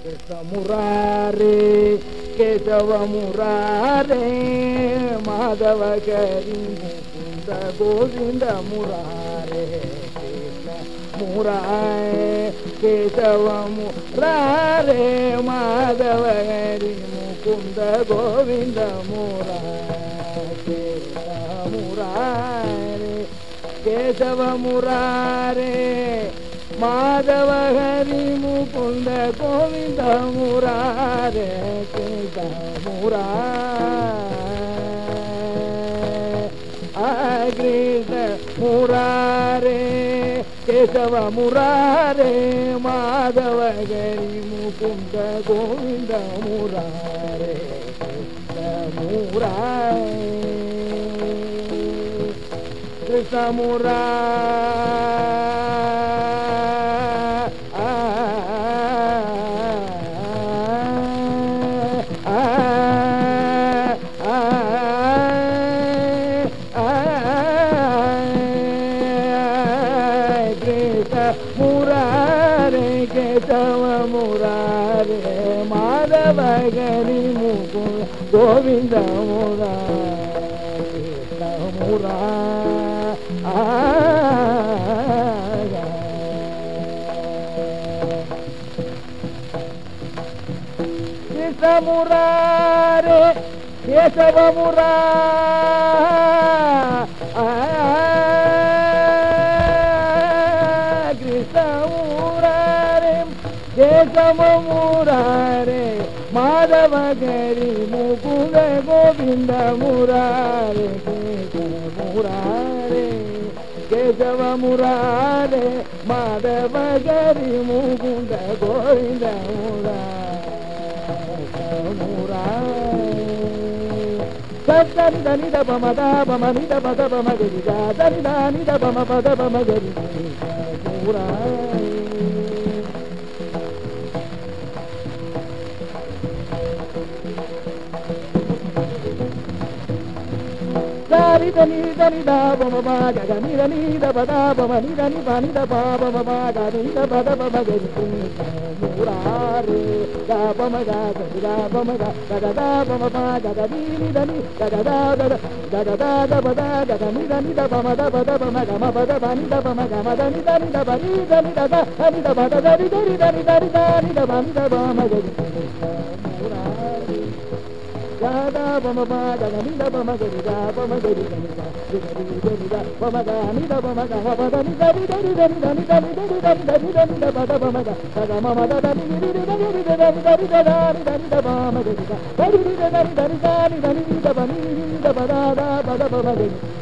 కృష్ణమురారే కేశవమురారే మాధవ కరి ముకుంద గోవింద మురారే కృష్ణ మురారే కేశవము రారే మాధవ హరి ముకుంద గోవింద మురారే మురారే కేశవ మురారే மாதவ ஹரி முகுந்த கோவிந்த முராரே கோவிந்த முரா கிருஷ்ண முராரே கேசவ முராரே மாதவ ஹரி முகுந்த கோவிந்த முராரே கோவிந்த முராரே கிருஷ்ண முரா మురారే కేశవ మురారే మాధవ గరి ముకు గోవింద మురారే మురా కృష్ణమురారే కేశవమురా కృష్ణమురారే కేశవమురారే మాధవ గరి ముకుంద గోవింద మురారే కేశవమురారే కేశవమురారే మాధవ గరి ముకుంద గోవింద సరి దని దమ మద బమ నిద పద బమ గరి దని దాని దమ పద బమ గరి మురారే. ri da ni da ni da ba ba ba ga ga ni da ni da ba da ba ba ni da ni ba ni da ba ba ba ba ga ni da ba da ba ba ga ni mu ra re ba ma ga ga ba ma ga ga ga da ba ma ba ga ga ni ni da ni ga ga da da da ga ga da da ba da ga ga ni da ni da ba ma da ba da ba ma ga ma ba da ba ni da ba ma ga ma da ni da ni da ba ni da ni da da ni da ba da da ni da ni da ni da ni da ni da ba ni da ba ma ga ni గాదా బమ బా గగ the బమ గరి గా బమ గరి గని గా గరి గరి గా బమ గా ని ద బమ గా మ పద ని ద ని ద ని ద ని ద ని ద ని ద ని ద ని ద ని ద ద బమ గా మ మ ద ద ని ని ని ద ని ద ని ద ని ద ని ద ని ద ద ని ద ని ద ని ద ని ద ని ద బ ని ని ద ద